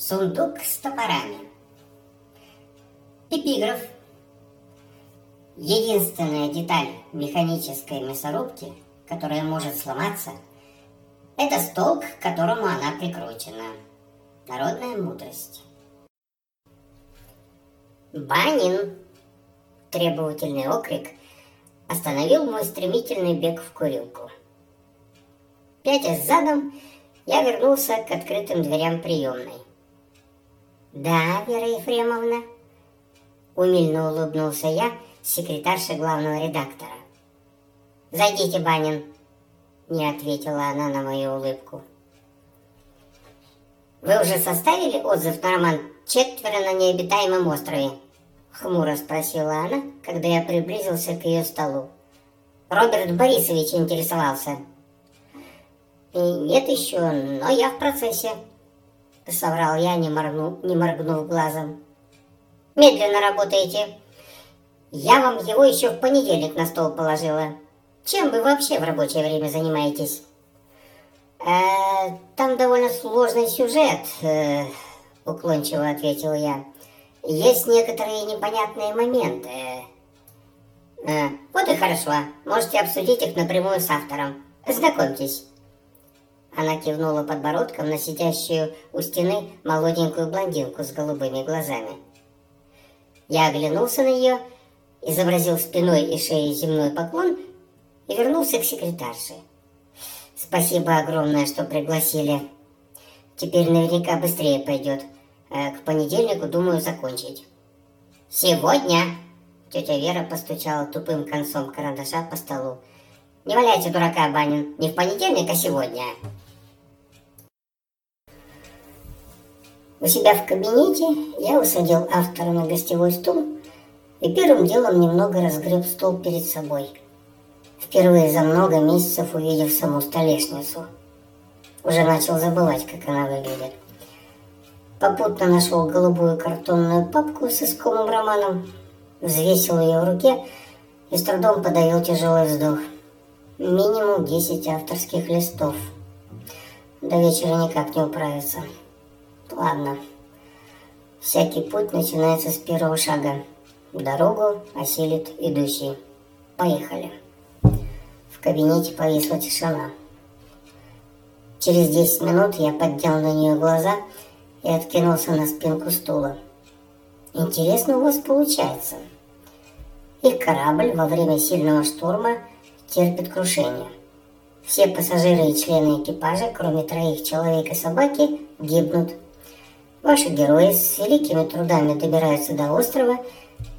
Сундук с топорами. Эпиграф. Единственная деталь механической мясорубки, которая может сломаться, это стол, к которому она прикручена. Народная мудрость. Банин! Требовательный окрик остановил мой стремительный бег в курилку. Пятясь задом, я вернулся к открытым дверям приемной. «Да, Вера Ефремовна?» Умильно улыбнулся я, секретарша главного редактора. «Зайдите, Банин!» Не ответила она на мою улыбку. «Вы уже составили отзыв на роман «Четверо на необитаемом острове»?» Хмуро спросила она, когда я приблизился к ее столу. Роберт Борисович интересовался. «Нет еще, но я в процессе», — соврал я, не, моргнув, не моргнув глазом. «Медленно работаете. Я вам его еще в понедельник на стол положила. Чем вы вообще в рабочее время занимаетесь?» «Э, «Там довольно сложный сюжет», э, — уклончиво ответил я. «Есть некоторые непонятные моменты». Э, «Вот и хорошо. Можете обсудить их напрямую с автором. Знакомьтесь». Она кивнула подбородком на сидящую у стены молоденькую блондинку с голубыми глазами. Я оглянулся на нее, изобразил спиной и шеей земной поклон и вернулся к секретарше. Спасибо огромное, что пригласили. Теперь наверняка быстрее пойдет. А к понедельнику думаю закончить. Сегодня тетя Вера постучала тупым концом карандаша по столу. Не валяйте дурака, Банин. Не в понедельник, а сегодня. У себя в кабинете я усадил автора на гостевой стул и первым делом немного разгреб стол перед собой. Впервые за много месяцев увидев саму столешницу. Уже начал забывать, как она выглядит. Попутно нашел голубую картонную папку с искомым романом, взвесил ее в руке и с трудом подавил тяжелый вздох. Минимум 10 авторских листов. До вечера никак не управиться. Ладно. Всякий путь начинается с первого шага. Дорогу осилит идущий. Поехали. В кабинете повисла тишина. Через 10 минут я поднял на нее глаза и откинулся на спинку стула. Интересно у вас получается. Их корабль во время сильного шторма терпит крушение. Все пассажиры и члены экипажа, кроме троих человек и собаки, гибнут Ваши герои с великими трудами добираются до острова,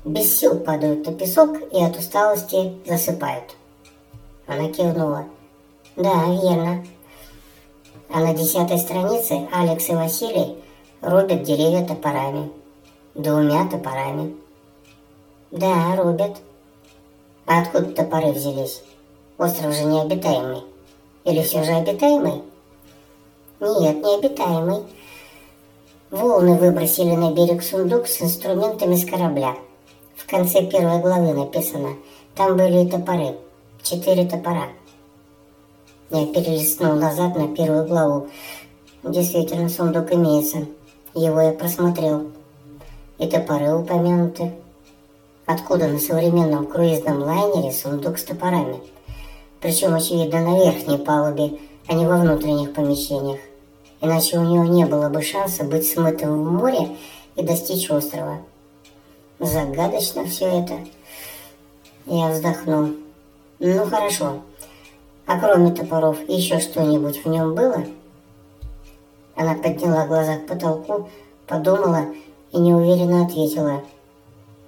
без сил падают на песок и от усталости засыпают. Она кивнула. Да, верно. А на десятой странице Алекс и Василий рубят деревья топорами. Двумя топорами. Да, рубят. А откуда топоры взялись? Остров же необитаемый. Или все же обитаемый? Нет, необитаемый. Волны выбросили на берег сундук с инструментами с корабля. В конце первой главы написано, там были и топоры. Четыре топора. Я перелистнул назад на первую главу. Действительно, сундук имеется. Его я просмотрел. И топоры упомянуты. Откуда на современном круизном лайнере сундук с топорами? Причем, очевидно, на верхней палубе, а не во внутренних помещениях иначе у него не было бы шанса быть смытым в море и достичь острова. Загадочно все это. Я вздохнул. Ну хорошо. А кроме топоров еще что-нибудь в нем было? Она подняла глаза к потолку, подумала и неуверенно ответила.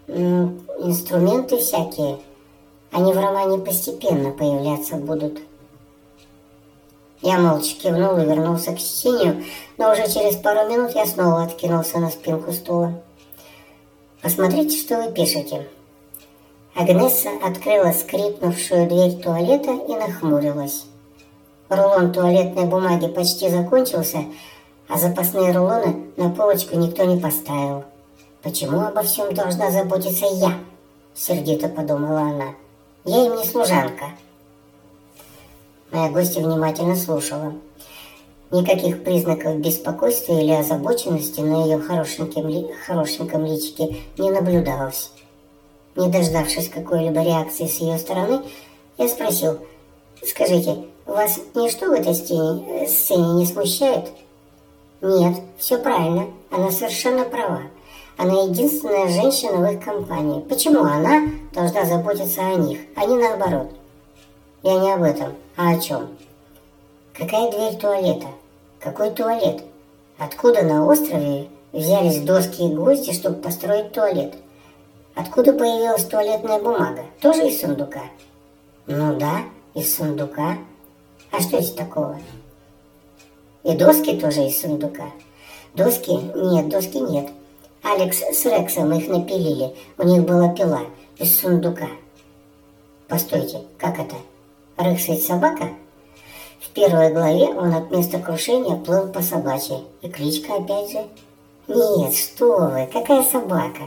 инструменты всякие. Они в романе постепенно появляться будут. Я молча кивнул и вернулся к чтению, но уже через пару минут я снова откинулся на спинку стула. «Посмотрите, что вы пишете». Агнесса открыла скрипнувшую дверь туалета и нахмурилась. Рулон туалетной бумаги почти закончился, а запасные рулоны на полочку никто не поставил. «Почему обо всем должна заботиться я?» — сердито подумала она. «Я им не служанка». Моя гостья внимательно слушала. Никаких признаков беспокойства или озабоченности на ее хорошеньком, ли, хорошеньком личике не наблюдалось. Не дождавшись какой-либо реакции с ее стороны, я спросил, «Скажите, вас ничто в этой сцене, сцене не смущает?» «Нет, все правильно, она совершенно права. Она единственная женщина в их компании. Почему она должна заботиться о них, а не наоборот?» «Я не об этом, а о чем?» «Какая дверь туалета?» Какой туалет? Откуда на острове взялись доски и гвозди, чтобы построить туалет? Откуда появилась туалетная бумага? Тоже из сундука? Ну да, из сундука. А что здесь такого? И доски тоже из сундука. Доски? Нет, доски нет. Алекс с Рексом их напилили. У них была пила из сундука. Постойте, как это? Ведь собака? В первой главе он от места крушения плыл по собачьей. И кличка опять же. Нет, что вы, какая собака?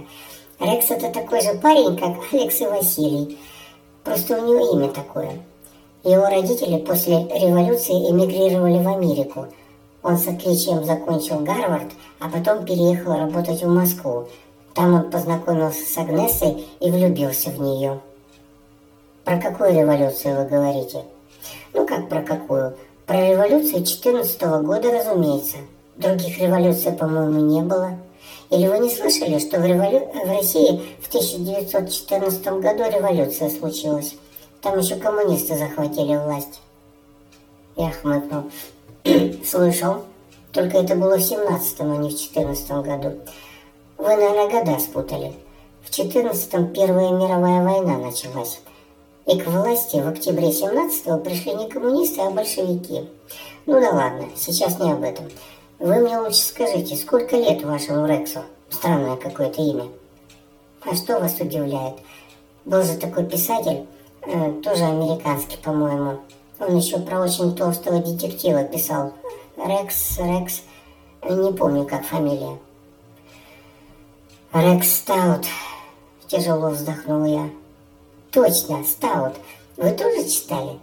Рекс это такой же парень, как Алекс и Василий. Просто у него имя такое. Его родители после революции эмигрировали в Америку. Он с отличием закончил Гарвард, а потом переехал работать в Москву. Там он познакомился с Агнесой и влюбился в нее. Про какую революцию вы говорите? Ну как про какую? Про революцию 14 -го года, разумеется. Других революций, по-моему, не было. Или вы не слышали, что в, револю... в России в 1914 году революция случилась? Там еще коммунисты захватили власть. Я хмыкнул. Слышал. Только это было в 17-м, а не в 14 году. Вы, наверное, года спутали. В 14-м Первая мировая война началась. И к власти в октябре 17-го пришли не коммунисты, а большевики. Ну да ладно, сейчас не об этом. Вы мне лучше скажите, сколько лет вашему Рексу? Странное какое-то имя. А что вас удивляет? Был же такой писатель, э, тоже американский, по-моему. Он еще про очень толстого детектива писал. Рекс, Рекс, не помню, как фамилия. Рекс Стаут, тяжело вздохнул я. Точно, Стаут. Вы тоже читали?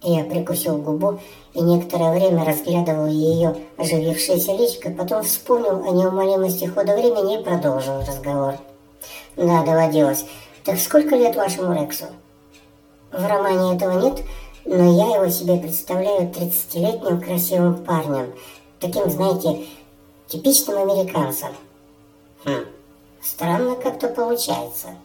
Я прикусил губу и некоторое время разглядывал ее оживившееся личико, потом вспомнил о неумолимости хода времени и продолжил разговор. Да, доводилось. Так сколько лет вашему Рексу? В романе этого нет, но я его себе представляю 30-летним красивым парнем. Таким, знаете, типичным американцем. Хм, странно как-то получается.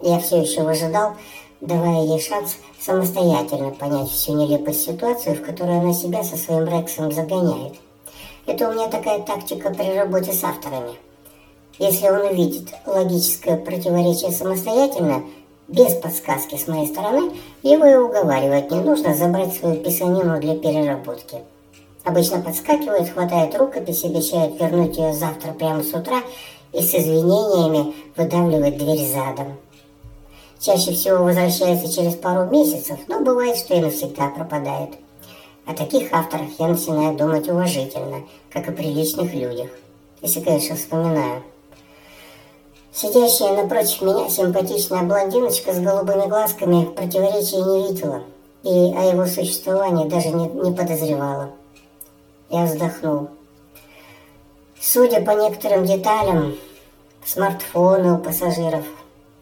Я все еще выжидал, давая ей шанс самостоятельно понять всю нелепость ситуации, в которую она себя со своим Рексом загоняет. Это у меня такая тактика при работе с авторами. Если он увидит логическое противоречие самостоятельно, без подсказки с моей стороны, его и уговаривать не нужно забрать свою писанину для переработки. Обычно подскакивает, хватает рукопись, обещает вернуть ее завтра прямо с утра и с извинениями выдавливает дверь задом. Чаще всего возвращается через пару месяцев, но бывает, что и навсегда пропадает. О таких авторах я начинаю думать уважительно, как о приличных людях. Если, конечно, вспоминаю. Сидящая напротив меня симпатичная блондиночка с голубыми глазками противоречия не видела и о его существовании даже не, не подозревала. Я вздохнул. Судя по некоторым деталям, смартфоны у пассажиров,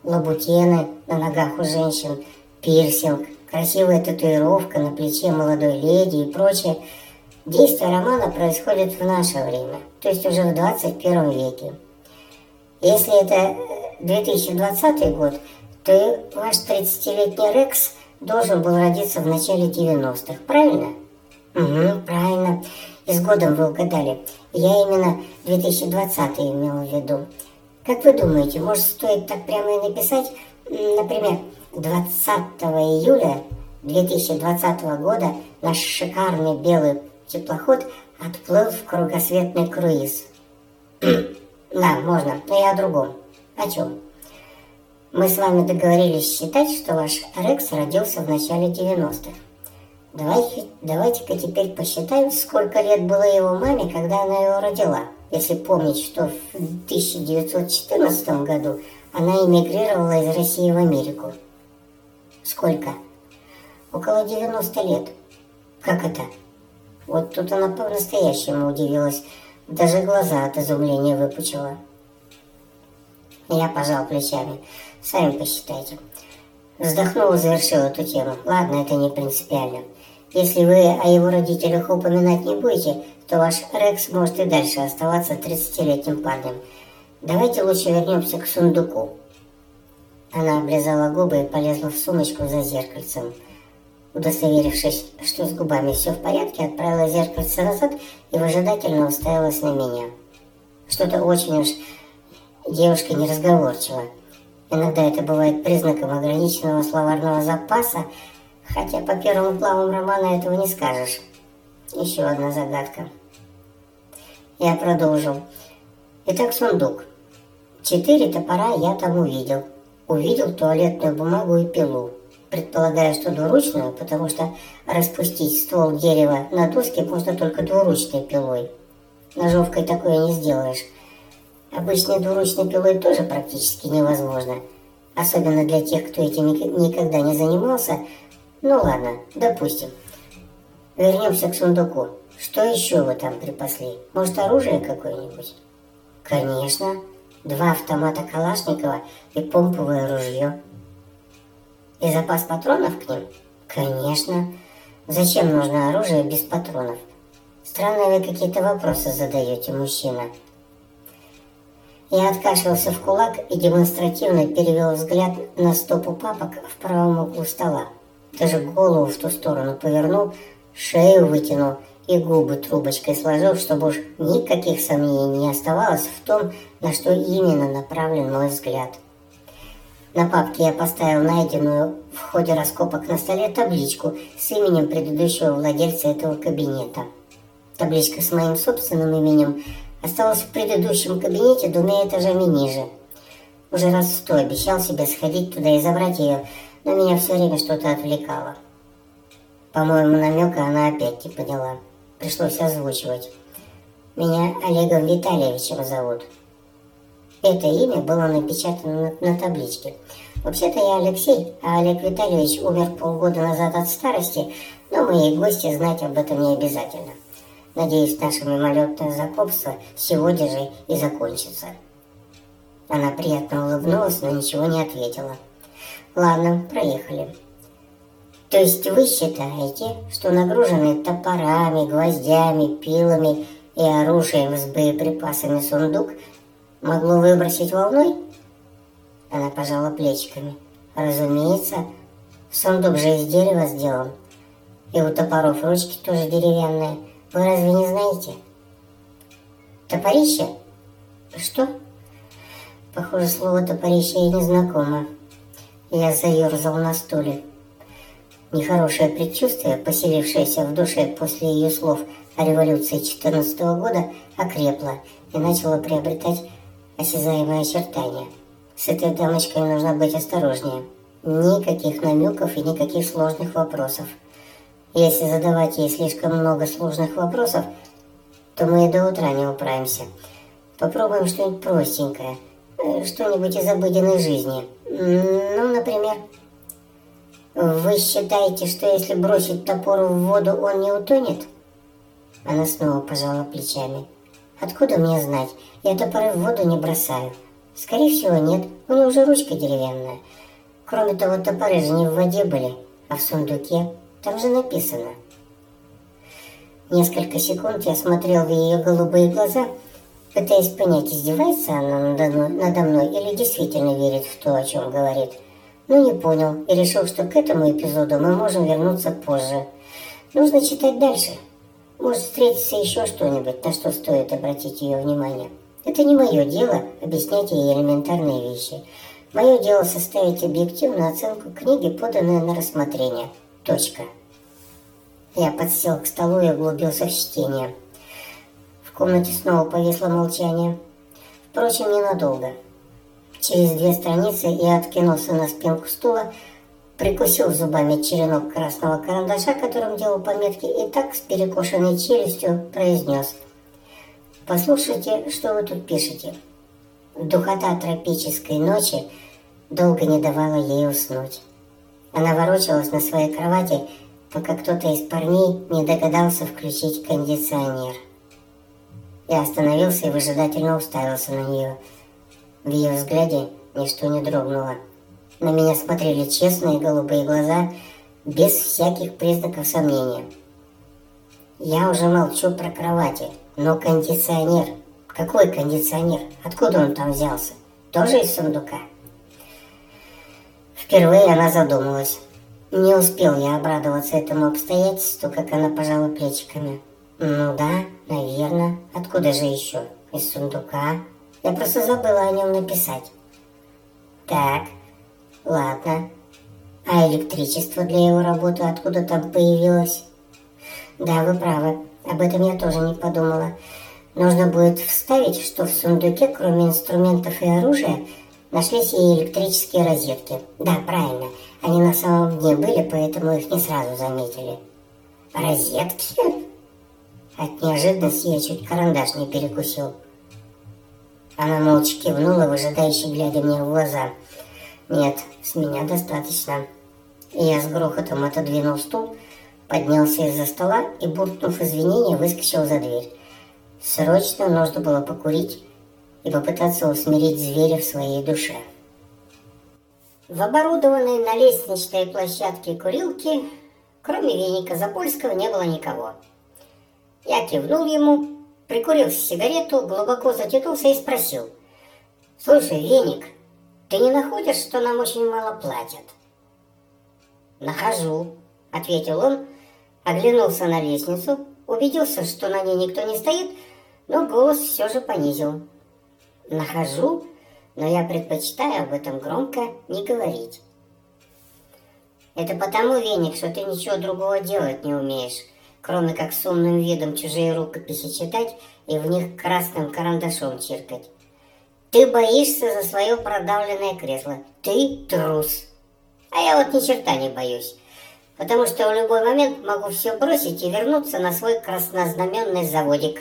лабутены на ногах у женщин, пирсинг, красивая татуировка на плече молодой леди и прочее. Действие романа происходит в наше время, то есть уже в 21 веке. Если это 2020 год, то ваш 30-летний Рекс должен был родиться в начале 90-х, правильно? Угу, правильно. И с годом вы угадали. Я именно 2020 имел в виду. Как вы думаете, может стоит так прямо и написать, например, 20 июля 2020 года наш шикарный белый теплоход отплыл в кругосветный круиз. да, можно, но я о другом. О чем? Мы с вами договорились считать, что ваш Рекс родился в начале 90-х. Давайте, давайте-ка теперь посчитаем, сколько лет было его маме, когда она его родила если помнить, что в 1914 году она эмигрировала из России в Америку. Сколько? Около 90 лет. Как это? Вот тут она по-настоящему удивилась, даже глаза от изумления выпучила. Я пожал плечами. Сами посчитайте. Вздохнул и завершил эту тему. Ладно, это не принципиально. Если вы о его родителях упоминать не будете, то ваш Рекс может и дальше оставаться 30-летним парнем. Давайте лучше вернемся к сундуку. Она облизала губы и полезла в сумочку за зеркальцем. Удостоверившись, что с губами все в порядке, отправила зеркальце назад и выжидательно уставилась на меня. Что-то очень уж девушка неразговорчива. Иногда это бывает признаком ограниченного словарного запаса, хотя по первым главам романа этого не скажешь. Еще одна загадка. Я продолжил. Итак, сундук. Четыре топора я там увидел. Увидел туалетную бумагу и пилу. Предполагаю, что двуручную, потому что распустить ствол дерева на доске можно только двуручной пилой. Ножовкой такое не сделаешь. Обычной двуручной пилой тоже практически невозможно. Особенно для тех, кто этим никогда не занимался. Ну ладно, допустим. Вернемся к сундуку. Что еще вы там припасли? Может, оружие какое-нибудь? Конечно. Два автомата Калашникова и помповое ружье. И запас патронов к ним? Конечно. Зачем нужно оружие без патронов? Странные вы какие-то вопросы задаете, мужчина. Я откашлялся в кулак и демонстративно перевел взгляд на стопу папок в правом углу стола. Даже голову в ту сторону повернул, шею вытянул и губы трубочкой сложил, чтобы уж никаких сомнений не оставалось в том, на что именно направлен мой взгляд. На папке я поставил найденную в ходе раскопок на столе табличку с именем предыдущего владельца этого кабинета. Табличка с моим собственным именем осталась в предыдущем кабинете двумя этажами ниже. Уже раз сто обещал себе сходить туда и забрать ее, но меня все время что-то отвлекало. По-моему, намека она опять не поняла. Пришлось озвучивать. Меня Олегом Витальевичем зовут. Это имя было напечатано на, на табличке. Вообще-то я Алексей, а Олег Витальевич умер полгода назад от старости, но мои гости знать об этом не обязательно. Надеюсь, наше мимолетное знакомство сегодня же и закончится. Она приятно улыбнулась, но ничего не ответила. Ладно, проехали. То есть вы считаете, что нагруженный топорами, гвоздями, пилами и оружием с боеприпасами сундук могло выбросить волной? Она пожала плечиками. Разумеется, сундук же из дерева сделан. И у топоров ручки тоже деревянные. Вы разве не знаете? Топорище? Что? Похоже, слово топорище ей незнакомо. Я заерзал на стуле. Нехорошее предчувствие, поселившееся в душе после ее слов о революции 14 года, окрепло и начало приобретать осязаемые очертания. С этой дамочкой нужно быть осторожнее. Никаких намеков и никаких сложных вопросов. Если задавать ей слишком много сложных вопросов, то мы и до утра не управимся. Попробуем что-нибудь простенькое, э, что-нибудь из обыденной жизни. Ну, например, вы считаете, что если бросить топор в воду, он не утонет? Она снова пожала плечами. Откуда мне знать? Я топоры в воду не бросаю. Скорее всего, нет. У него уже ручка деревянная. Кроме того, топоры же не в воде были, а в сундуке. Там же написано. Несколько секунд я смотрел в ее голубые глаза, пытаясь понять, издевается она надо мной, надо мной или действительно верит в то, о чем говорит но не понял и решил, что к этому эпизоду мы можем вернуться позже. Нужно читать дальше. Может встретиться еще что-нибудь, на что стоит обратить ее внимание. Это не мое дело объяснять ей элементарные вещи. Мое дело составить объективную оценку книги, поданной на рассмотрение. Точка. Я подсел к столу и углубился в чтение. В комнате снова повисло молчание. Впрочем, ненадолго. Через две страницы я откинулся на спинку стула, прикусил зубами черенок красного карандаша, которым делал пометки, и так с перекошенной челюстью произнес. «Послушайте, что вы тут пишете». Духота тропической ночи долго не давала ей уснуть. Она ворочалась на своей кровати, пока кто-то из парней не догадался включить кондиционер. Я остановился и выжидательно уставился на нее. В ее взгляде ничто не дрогнуло. На меня смотрели честные голубые глаза, без всяких признаков сомнения. Я уже молчу про кровати, но кондиционер... Какой кондиционер? Откуда он там взялся? Тоже из сундука? Впервые она задумалась. Не успел я обрадоваться этому обстоятельству, как она пожала плечиками. Ну да, наверное. Откуда же еще? Из сундука. Я просто забыла о нем написать. Так, ладно. А электричество для его работы откуда там появилось? Да, вы правы. Об этом я тоже не подумала. Нужно будет вставить, что в сундуке, кроме инструментов и оружия, нашлись и электрические розетки. Да, правильно. Они на самом дне были, поэтому их не сразу заметили. Розетки? От неожиданности я чуть карандаш не перекусил. Она молча кивнула, выжидающе глядя мне в глаза. Нет, с меня достаточно. Я с грохотом отодвинул стул, поднялся из-за стола и, буркнув извинения, выскочил за дверь. Срочно нужно было покурить и попытаться усмирить зверя в своей душе. В оборудованной на лестничной площадке курилки, кроме веника Запольского, не было никого. Я кивнул ему, прикурил сигарету, глубоко затянулся и спросил. «Слушай, веник, ты не находишь, что нам очень мало платят?» «Нахожу», — ответил он, оглянулся на лестницу, убедился, что на ней никто не стоит, но голос все же понизил. «Нахожу, но я предпочитаю об этом громко не говорить». «Это потому, Веник, что ты ничего другого делать не умеешь, кроме как с умным видом чужие рукописи читать и в них красным карандашом чиркать. Ты боишься за свое продавленное кресло. Ты трус. А я вот ни черта не боюсь потому что в любой момент могу все бросить и вернуться на свой краснознаменный заводик.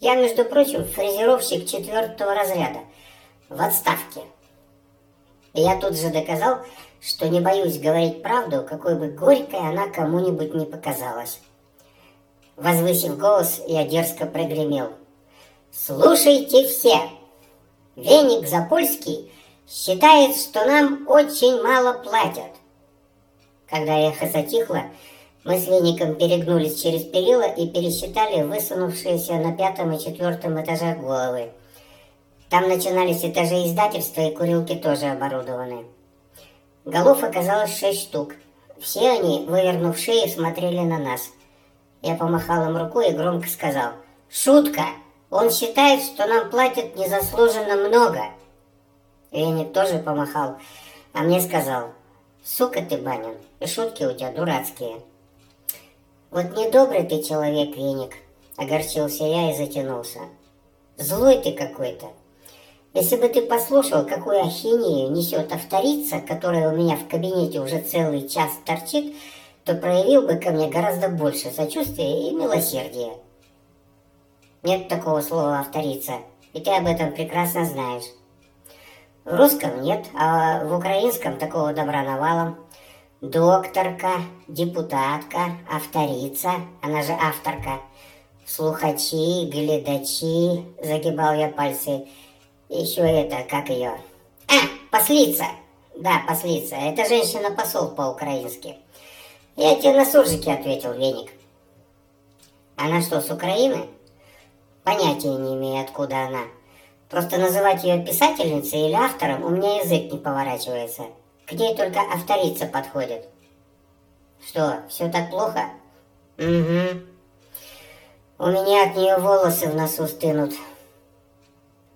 Я, между прочим, фрезеровщик четвертого разряда, в отставке. Я тут же доказал, что не боюсь говорить правду, какой бы горькой она кому-нибудь не показалась. Возвысив голос, я дерзко прогремел. «Слушайте все! Веник Запольский считает, что нам очень мало платят. Когда эхо затихло, мы с Веником перегнулись через перила и пересчитали высунувшиеся на пятом и четвертом этажах головы. Там начинались этажи издательства и курилки тоже оборудованы. Голов оказалось шесть штук. Все они, вывернув шеи, смотрели на нас. Я помахал им рукой и громко сказал «Шутка! Он считает, что нам платят незаслуженно много!» Веник тоже помахал, а мне сказал Сука ты, Банин, и шутки у тебя дурацкие. Вот недобрый ты человек, Веник, огорчился я и затянулся. Злой ты какой-то. Если бы ты послушал, какую ахинею несет авторица, которая у меня в кабинете уже целый час торчит, то проявил бы ко мне гораздо больше сочувствия и милосердия. Нет такого слова авторица, и ты об этом прекрасно знаешь. В русском нет, а в украинском такого добра навалом. Докторка, депутатка, авторица, она же авторка. Слухачи, глядачи, загибал я пальцы. Еще это, как ее? А, послица! Да, послица. Это женщина-посол по-украински. Я тебе на суржике ответил, Веник. Она что, с Украины? Понятия не имею, откуда она. Просто называть ее писательницей или автором у меня язык не поворачивается. К ней только авторица подходит. Что, все так плохо? Угу. У меня от нее волосы в носу стынут.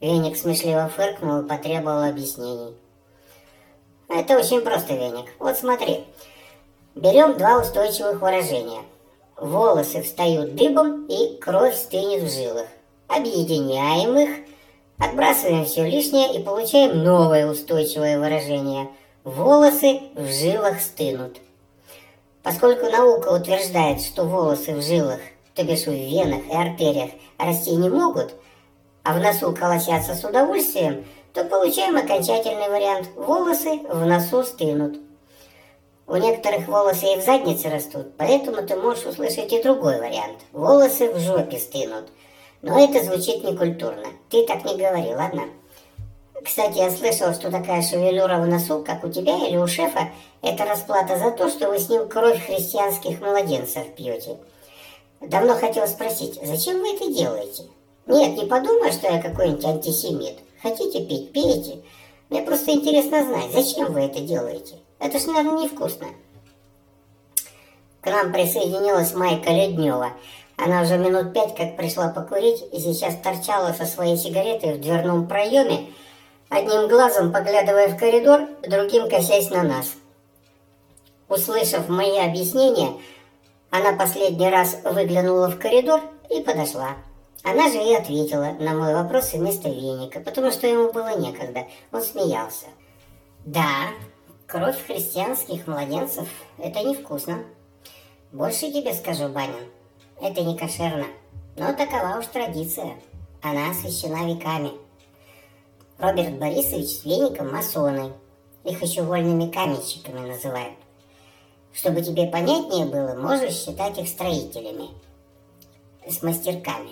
Веник смешливо фыркнул и потребовал объяснений. Это очень просто, Веник. Вот смотри. Берем два устойчивых выражения. Волосы встают дыбом и кровь стынет в жилах. Объединяем их Отбрасываем все лишнее и получаем новое устойчивое выражение. Волосы в жилах стынут. Поскольку наука утверждает, что волосы в жилах, то бишь в венах и артериях, расти не могут, а в носу колосятся с удовольствием, то получаем окончательный вариант. Волосы в носу стынут. У некоторых волосы и в заднице растут, поэтому ты можешь услышать и другой вариант. Волосы в жопе стынут. Но это звучит некультурно. Ты так не говори, ладно? Кстати, я слышал, что такая шевелюра в носу, как у тебя или у шефа, это расплата за то, что вы с ним кровь христианских младенцев пьете. Давно хотел спросить, зачем вы это делаете? Нет, не подумай, что я какой-нибудь антисемит. Хотите пить, пейте. Мне просто интересно знать, зачем вы это делаете. Это ж, наверное, невкусно. К нам присоединилась Майка Леднева. Она уже минут пять как пришла покурить и сейчас торчала со своей сигаретой в дверном проеме, одним глазом поглядывая в коридор, другим косясь на нас. Услышав мои объяснения, она последний раз выглянула в коридор и подошла. Она же и ответила на мой вопрос вместо веника, потому что ему было некогда. Он смеялся. «Да, кровь христианских младенцев – это невкусно. Больше тебе скажу, Банин, это не кошерно. Но такова уж традиция. Она освящена веками. Роберт Борисович с веником масоны. Их еще вольными каменщиками называют. Чтобы тебе понятнее было, можешь считать их строителями. С мастерками.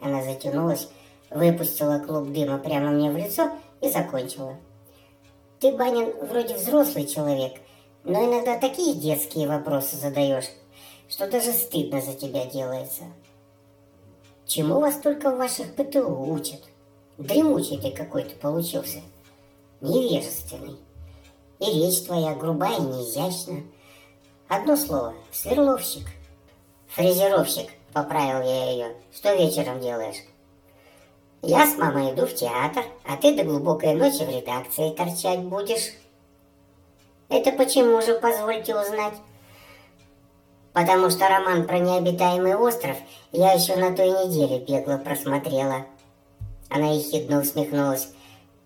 Она затянулась, выпустила клуб дыма прямо мне в лицо и закончила. Ты, Банин, вроде взрослый человек, но иногда такие детские вопросы задаешь, что даже стыдно за тебя делается. Чему вас только в ваших ПТУ учат? Дремучий ты какой-то получился. Невежественный. И речь твоя грубая и неизящна. Одно слово — сверловщик. Фрезеровщик, поправил я ее. Что вечером делаешь? Я с мамой иду в театр, а ты до глубокой ночи в редакции торчать будешь. Это почему же, позвольте узнать? Потому что роман про необитаемый остров я еще на той неделе бегло просмотрела. Она ехидно усмехнулась.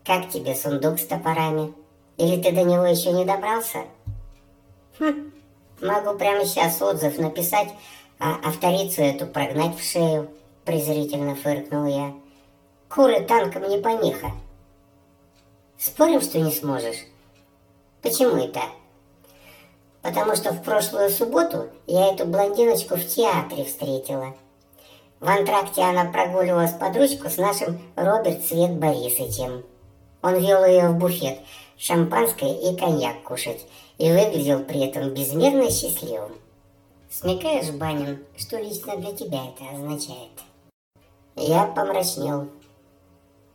«Как тебе сундук с топорами? Или ты до него еще не добрался?» «Хм, могу прямо сейчас отзыв написать, а авторицу эту прогнать в шею», презрительно фыркнул я. «Куры танком не помеха». «Спорим, что не сможешь?» «Почему это?» «Потому что в прошлую субботу я эту блондиночку в театре встретила». В антракте она прогуливалась под ручку с нашим Роберт Свет Борисовичем. Он вел ее в буфет, шампанское и коньяк кушать, и выглядел при этом безмерно счастливым. Смекаешь, Банин, что лично для тебя это означает? Я помрачнел.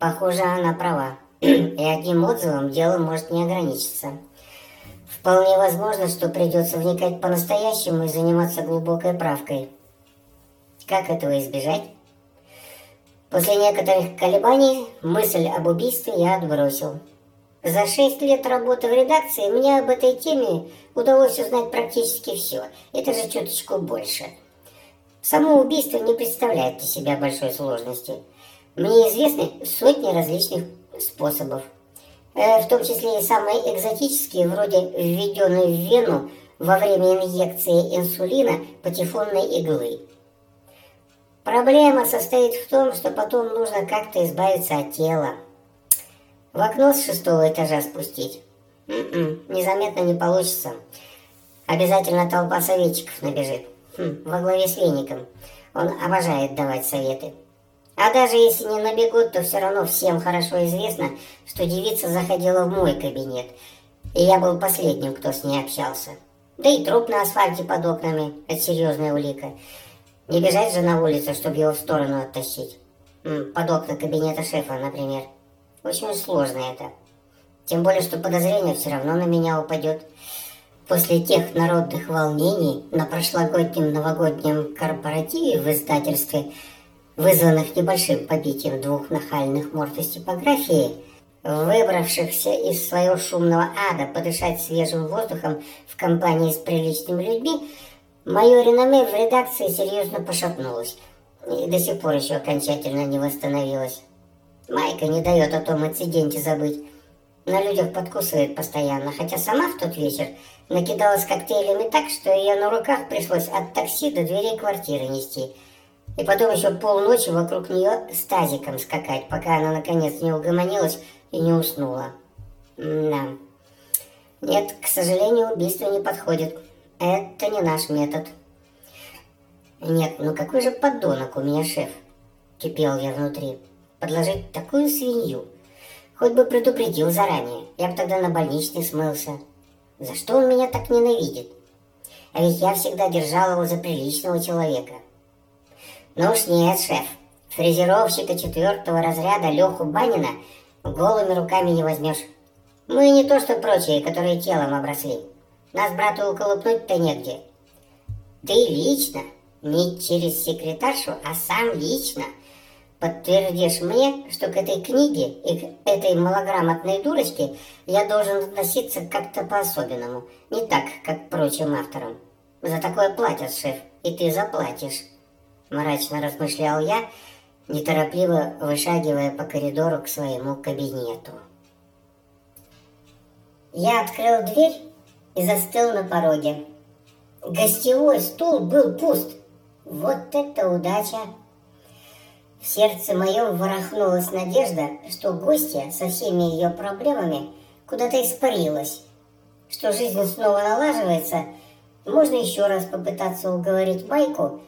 Похоже, она права. И одним отзывом дело может не ограничиться. Вполне возможно, что придется вникать по-настоящему и заниматься глубокой правкой. Как этого избежать? После некоторых колебаний мысль об убийстве я отбросил. За шесть лет работы в редакции мне об этой теме удалось узнать практически все, и даже чуточку больше. Само убийство не представляет из себя большой сложности. Мне известны сотни различных способов, э, в том числе и самые экзотические, вроде введенной в вену во время инъекции инсулина патефонной иглы. Проблема состоит в том, что потом нужно как-то избавиться от тела. В окно с шестого этажа спустить? М-м, незаметно не получится. Обязательно толпа советчиков набежит. Хм, во главе с веником. Он обожает давать советы. А даже если не набегут, то все равно всем хорошо известно, что девица заходила в мой кабинет. И я был последним, кто с ней общался. Да и труп на асфальте под окнами – это серьезная улика. Не бежать же на улицу, чтобы его в сторону оттащить. Под окна кабинета шефа, например. Очень сложно это. Тем более, что подозрение все равно на меня упадет. После тех народных волнений на прошлогоднем новогоднем корпоративе в издательстве, вызванных небольшим побитием двух нахальных морд из типографии, выбравшихся из своего шумного ада подышать свежим воздухом в компании с приличными людьми, Мое реноме в редакции серьезно пошатнулось и до сих пор еще окончательно не восстановилось. Майка не дает о том инциденте забыть. На людях подкусывает постоянно, хотя сама в тот вечер накидалась коктейлями так, что ее на руках пришлось от такси до дверей квартиры нести. И потом еще полночи вокруг нее с тазиком скакать, пока она наконец не угомонилась и не уснула. Да. Нет, к сожалению, убийство не подходит. Это не наш метод. Нет, ну какой же подонок у меня шеф, кипел я внутри. Подложить такую свинью. Хоть бы предупредил заранее, я бы тогда на больничный смылся. За что он меня так ненавидит? А ведь я всегда держал его за приличного человека. Уж нет, шеф, фрезеровщика четвертого разряда Леху Банина голыми руками не возьмешь. Мы не то что прочие, которые телом обросли. Нас брату уколупнуть-то негде. Ты лично, не через секретаршу, а сам лично подтвердишь мне, что к этой книге и к этой малограмотной дурочке я должен относиться как-то по-особенному, не так, как к прочим авторам. За такое платят, шеф, и ты заплатишь. Мрачно размышлял я, неторопливо вышагивая по коридору к своему кабинету. Я открыл дверь и застыл на пороге. Гостевой стул был пуст. Вот это удача! В сердце моем ворохнулась надежда, что гостья со всеми ее проблемами куда-то испарилась, что жизнь снова налаживается, можно еще раз попытаться уговорить Майку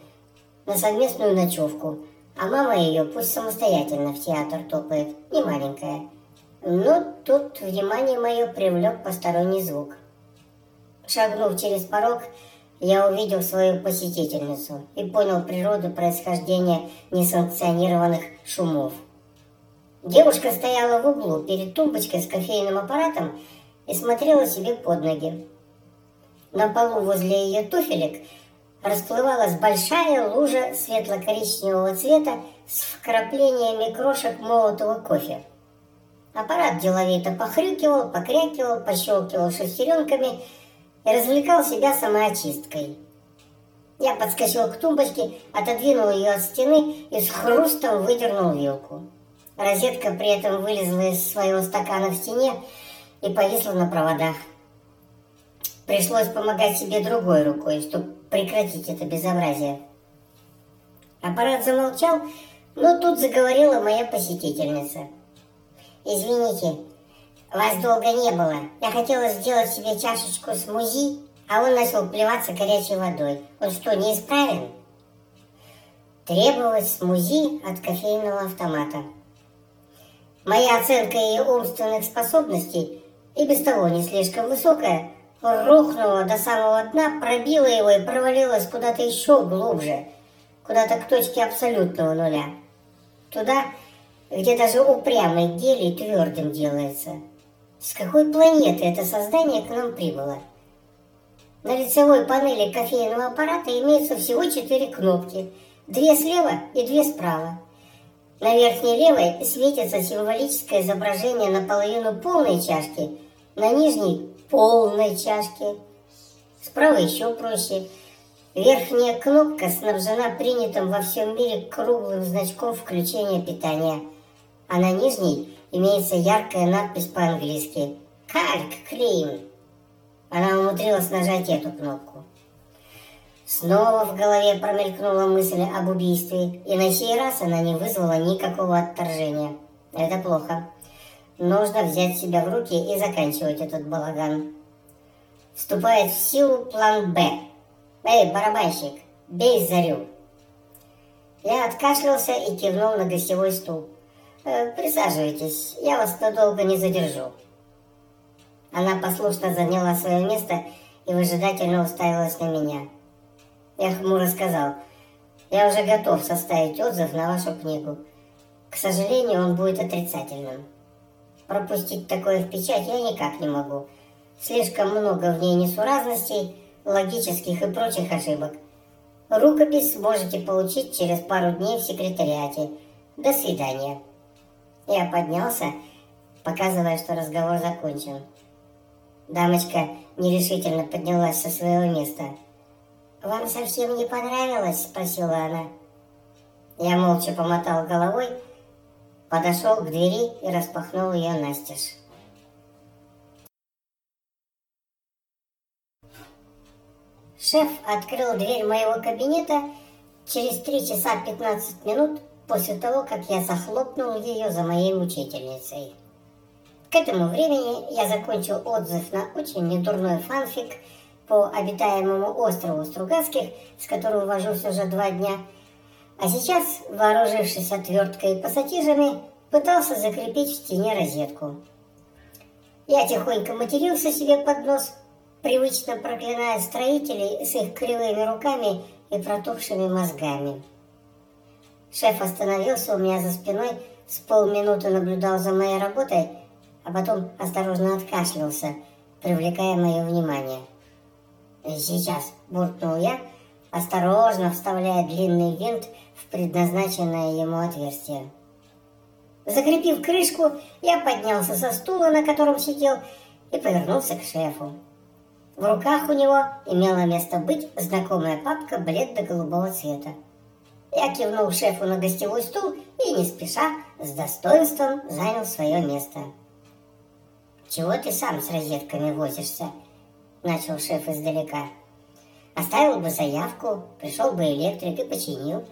на совместную ночевку, а мама ее пусть самостоятельно в театр топает, не маленькая. Но тут внимание мое привлек посторонний звук. Шагнув через порог, я увидел свою посетительницу и понял природу происхождения несанкционированных шумов. Девушка стояла в углу перед тумбочкой с кофейным аппаратом и смотрела себе под ноги. На полу возле ее туфелек расплывалась большая лужа светло-коричневого цвета с вкраплениями крошек молотого кофе. Аппарат деловито похрюкивал, покрякивал, пощелкивал шестеренками – и развлекал себя самоочисткой. Я подскочил к тумбочке, отодвинул ее от стены и с хрустом выдернул вилку. Розетка при этом вылезла из своего стакана в стене и повисла на проводах. Пришлось помогать себе другой рукой, чтобы прекратить это безобразие. Аппарат замолчал, но тут заговорила моя посетительница. «Извините, вас долго не было. Я хотела сделать себе чашечку смузи, а он начал плеваться горячей водой. Он что, неисправен? Требовалось смузи от кофейного автомата. Моя оценка ее умственных способностей, и без того не слишком высокая, рухнула до самого дна, пробила его и провалилась куда-то еще глубже, куда-то к точке абсолютного нуля. Туда, где даже упрямый гелий твердым делается – с какой планеты это создание к нам прибыло? На лицевой панели кофейного аппарата имеется всего четыре кнопки. Две слева и две справа. На верхней левой светится символическое изображение наполовину полной чашки, на нижней – полной чашки. Справа еще проще. Верхняя кнопка снабжена принятым во всем мире круглым значком включения питания, а на нижней имеется яркая надпись по-английски «Кальк Клин». Она умудрилась нажать эту кнопку. Снова в голове промелькнула мысль об убийстве, и на сей раз она не вызвала никакого отторжения. Это плохо. Нужно взять себя в руки и заканчивать этот балаган. Вступает в силу план «Б». «Эй, барабанщик, бей зарю!» Я откашлялся и кивнул на гостевой стул. Э, присаживайтесь, я вас надолго не задержу. Она послушно заняла свое место и выжидательно уставилась на меня. Я хмуро сказал, я уже готов составить отзыв на вашу книгу. К сожалению, он будет отрицательным. Пропустить такое в печать я никак не могу. Слишком много в ней несуразностей, логических и прочих ошибок. Рукопись сможете получить через пару дней в секретариате. До свидания. Я поднялся, показывая, что разговор закончен. Дамочка нерешительно поднялась со своего места. «Вам совсем не понравилось?» – спросила она. Я молча помотал головой, подошел к двери и распахнул ее настежь. Шеф открыл дверь моего кабинета через 3 часа 15 минут после того, как я захлопнул ее за моей мучительницей. К этому времени я закончил отзыв на очень недурной фанфик по обитаемому острову Стругацких, с которого вожусь уже два дня, а сейчас, вооружившись отверткой и пассатижами, пытался закрепить в стене розетку. Я тихонько матерился себе под нос, привычно проклиная строителей с их кривыми руками и протухшими мозгами. Шеф остановился у меня за спиной, с полминуты наблюдал за моей работой, а потом осторожно откашлялся, привлекая мое внимание. «Сейчас», — буркнул я, осторожно вставляя длинный винт в предназначенное ему отверстие. Закрепив крышку, я поднялся со стула, на котором сидел, и повернулся к шефу. В руках у него имела место быть знакомая папка бледно-голубого цвета. Я кивнул шефу на гостевой стул и, не спеша, с достоинством занял свое место. «Чего ты сам с розетками возишься?» — начал шеф издалека. «Оставил бы заявку, пришел бы электрик и починил».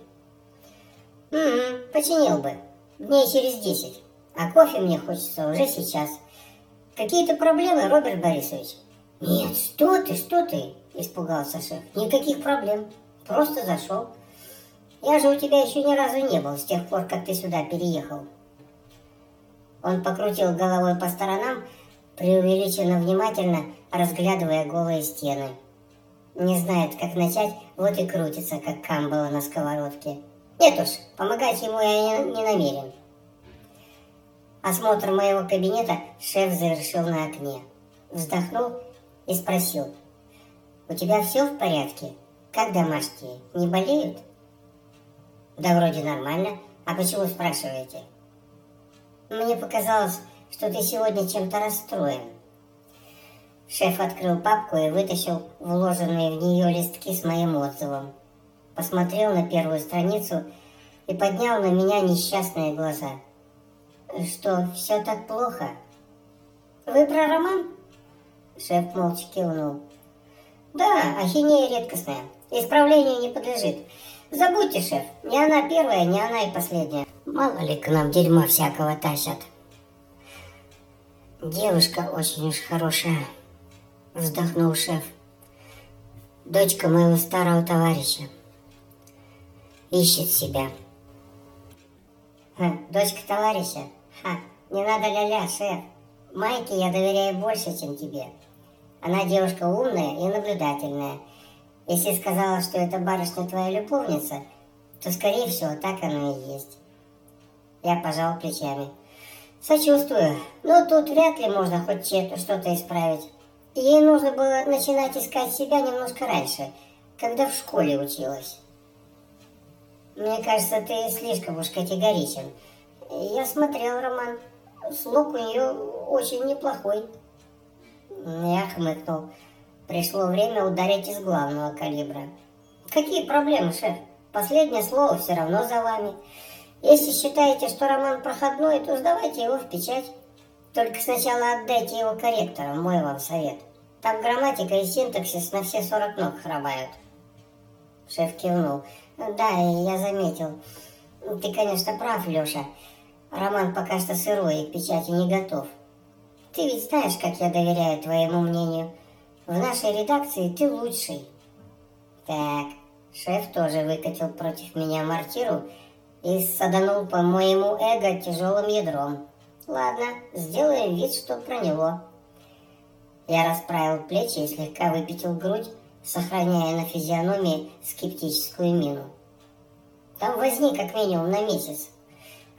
«Угу, починил бы», Дней через десять. А кофе мне хочется уже сейчас. Какие-то проблемы, Роберт Борисович? Нет, что ты, что ты, испугался шеф. Никаких проблем. Просто зашел. Я же у тебя еще ни разу не был с тех пор, как ты сюда переехал. Он покрутил головой по сторонам, преувеличенно внимательно разглядывая голые стены. Не знает, как начать, вот и крутится, как камбала на сковородке. Нет уж, помогать ему я не, намерен. Осмотр моего кабинета шеф завершил на окне. Вздохнул и спросил. «У тебя все в порядке? Как домашние? Не болеют?» «Да вроде нормально. А почему спрашиваете?» «Мне показалось, что ты сегодня чем-то расстроен». Шеф открыл папку и вытащил вложенные в нее листки с моим отзывом посмотрел на первую страницу и поднял на меня несчастные глаза. «Что, все так плохо?» «Вы про роман?» Шеф молча кивнул. «Да, ахинея редкостная. Исправлению не подлежит. Забудьте, шеф, не она первая, не она и последняя. Мало ли к нам дерьма всякого тащат». «Девушка очень уж хорошая», — вздохнул шеф. «Дочка моего старого товарища ищет себя. Ха, дочка товарища? Ха, не надо ля-ля, шеф. Майке я доверяю больше, чем тебе. Она девушка умная и наблюдательная. Если сказала, что эта барышня твоя любовница, то, скорее всего, так оно и есть. Я пожал плечами. Сочувствую, но тут вряд ли можно хоть что-то исправить. Ей нужно было начинать искать себя немножко раньше, когда в школе училась. Мне кажется, ты слишком уж категоричен. Я смотрел роман. Слух у нее очень неплохой. Я хмыкнул. Пришло время ударить из главного калибра. Какие проблемы, шеф? Последнее слово все равно за вами. Если считаете, что роман проходной, то сдавайте его в печать. Только сначала отдайте его корректорам, мой вам совет. Там грамматика и синтаксис на все сорок ног храбают. Шеф кивнул. Да, я заметил. Ты, конечно, прав, Леша. Роман пока что сырой и к печати не готов. Ты ведь знаешь, как я доверяю твоему мнению. В нашей редакции ты лучший. Так, шеф тоже выкатил против меня мортиру и саданул по моему эго тяжелым ядром. Ладно, сделаем вид, что про него. Я расправил плечи и слегка выпятил грудь, сохраняя на физиономии скептическую мину. Там возник как минимум на месяц.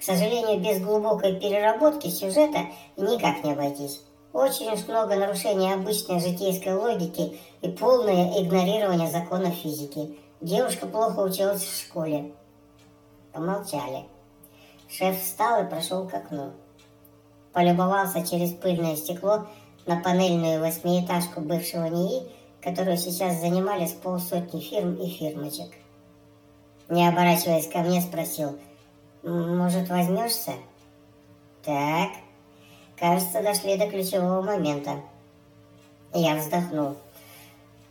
К сожалению, без глубокой переработки сюжета никак не обойтись. Очень уж много нарушений обычной житейской логики и полное игнорирование законов физики. Девушка плохо училась в школе. Помолчали. Шеф встал и прошел к окну. Полюбовался через пыльное стекло на панельную восьмиэтажку бывшего НИИ которую сейчас занимали с полсотни фирм и фирмочек. Не оборачиваясь ко мне, спросил, «Может, возьмешься?» «Так, кажется, дошли до ключевого момента». Я вздохнул.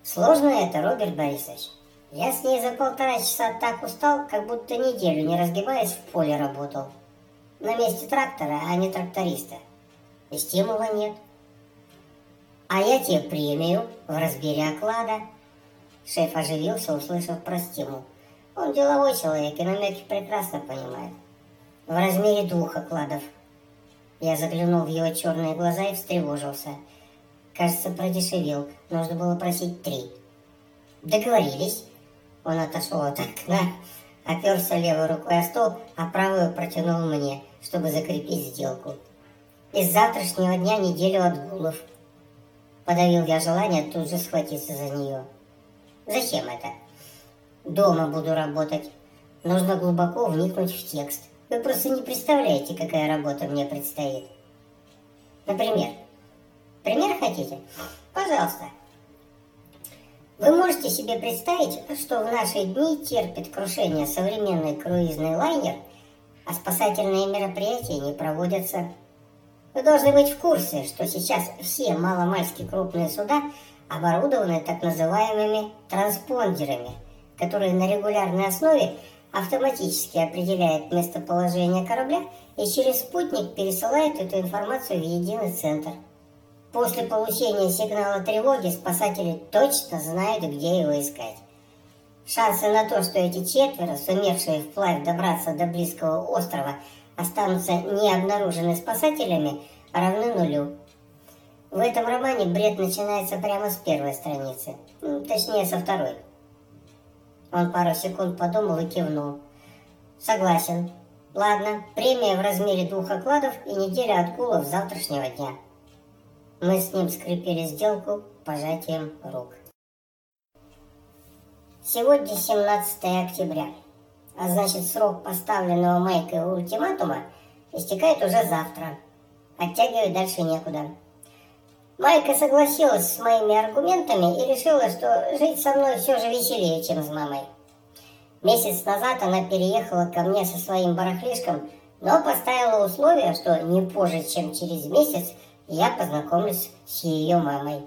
«Сложно это, Роберт Борисович. Я с ней за полтора часа так устал, как будто неделю, не разгибаясь, в поле работал. На месте трактора, а не тракториста. стимула нет. А я тебе премию в разбере оклада. Шеф оживился, услышав про стимул. Он деловой человек и намеки прекрасно понимает. В размере двух окладов. Я заглянул в его черные глаза и встревожился. Кажется, продешевил. Нужно было просить три. Договорились. Он отошел от окна, оперся левой рукой о стол, а правую протянул мне, чтобы закрепить сделку. Из завтрашнего дня неделю отгулов. Подавил я желание тут же схватиться за нее. Зачем это? Дома буду работать. Нужно глубоко вникнуть в текст. Вы просто не представляете, какая работа мне предстоит. Например. Пример хотите? Пожалуйста. Вы можете себе представить, что в наши дни терпит крушение современный круизный лайнер, а спасательные мероприятия не проводятся. Вы должны быть в курсе, что сейчас все маломальски крупные суда оборудованы так называемыми транспондерами, которые на регулярной основе автоматически определяют местоположение корабля и через спутник пересылает эту информацию в единый центр – После получения сигнала тревоги спасатели точно знают, где его искать. Шансы на то, что эти четверо, сумевшие вплавь добраться до близкого острова, останутся необнаружены спасателями, равны нулю. В этом романе бред начинается прямо с первой страницы, точнее со второй. Он пару секунд подумал и кивнул. Согласен. Ладно, премия в размере двух окладов и неделя отгулов завтрашнего дня. Мы с ним скрепили сделку пожатием рук. Сегодня 17 октября, а значит срок поставленного Майкой ультиматума истекает уже завтра. Оттягивать дальше некуда. Майка согласилась с моими аргументами и решила, что жить со мной все же веселее, чем с мамой. Месяц назад она переехала ко мне со своим барахлишком, но поставила условие, что не позже, чем через месяц я познакомлюсь с ее мамой.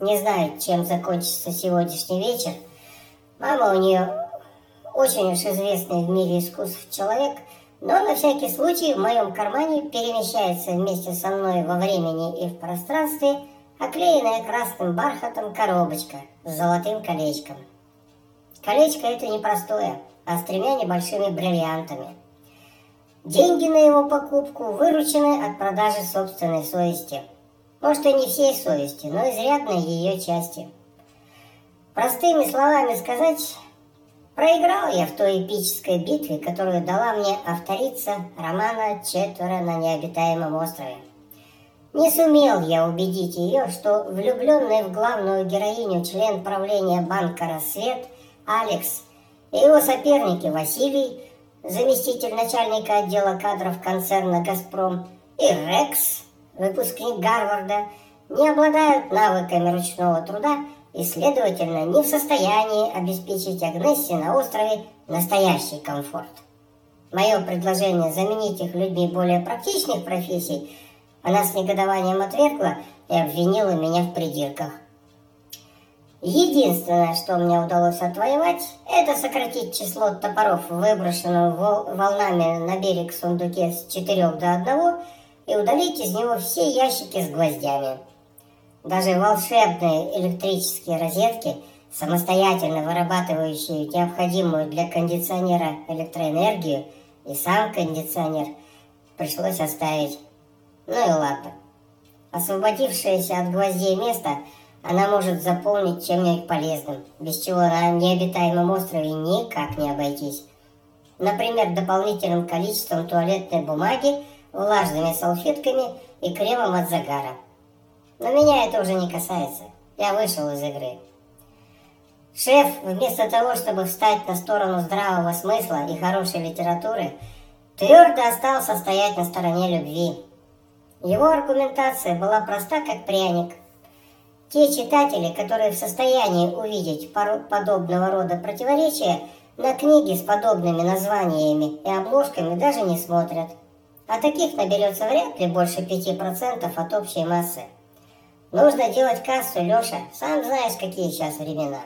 Не знаю, чем закончится сегодняшний вечер. Мама у нее очень уж известный в мире искусств человек, но на всякий случай в моем кармане перемещается вместе со мной во времени и в пространстве оклеенная красным бархатом коробочка с золотым колечком. Колечко это непростое, а с тремя небольшими бриллиантами – Деньги на его покупку выручены от продажи собственной совести. Может и не всей совести, но изрядной ее части. Простыми словами сказать, проиграл я в той эпической битве, которую дала мне авторица романа «Четверо на необитаемом острове». Не сумел я убедить ее, что влюбленный в главную героиню член правления банка «Рассвет» Алекс и его соперники Василий заместитель начальника отдела кадров концерна «Газпром», и Рекс, выпускник Гарварда, не обладают навыками ручного труда и, следовательно, не в состоянии обеспечить Агнессе на острове настоящий комфорт. Мое предложение заменить их людьми более практичных профессий она с негодованием отвергла и обвинила меня в придирках. Единственное, что мне удалось отвоевать, это сократить число топоров, выброшенных волнами на берег сундуке с четырех до одного, и удалить из него все ящики с гвоздями. Даже волшебные электрические розетки, самостоятельно вырабатывающие необходимую для кондиционера электроэнергию, и сам кондиционер пришлось оставить. Ну и ладно. Освободившееся от гвоздей место – она может заполнить чем-нибудь полезным, без чего на необитаемом острове никак не обойтись. Например, дополнительным количеством туалетной бумаги, влажными салфетками и кремом от загара. Но меня это уже не касается. Я вышел из игры. Шеф, вместо того, чтобы встать на сторону здравого смысла и хорошей литературы, твердо остался стоять на стороне любви. Его аргументация была проста, как пряник – те читатели, которые в состоянии увидеть подобного рода противоречия, на книги с подобными названиями и обложками даже не смотрят. А таких наберется вряд ли больше 5% от общей массы. Нужно делать кассу, Леша, сам знаешь, какие сейчас времена.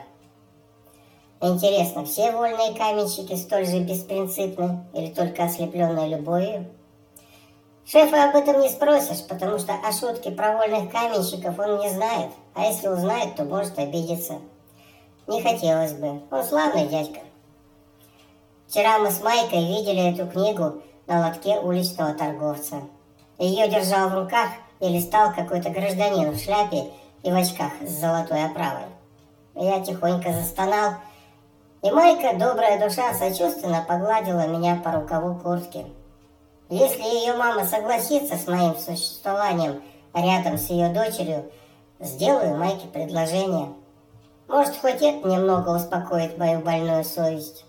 Интересно, все вольные каменщики столь же беспринципны или только ослепленные любовью? Шефа об этом не спросишь, потому что о шутке про вольных каменщиков он не знает, а если узнает, то может обидеться. Не хотелось бы, он славный дядька. Вчера мы с Майкой видели эту книгу на лотке уличного торговца. Ее держал в руках и листал какой-то гражданин в шляпе и в очках с золотой оправой. Я тихонько застонал, и Майка, добрая душа, сочувственно погладила меня по рукаву куртки. Если ее мама согласится с моим существованием рядом с ее дочерью, сделаю Майке предложение. Может, хоть это немного успокоит мою больную совесть.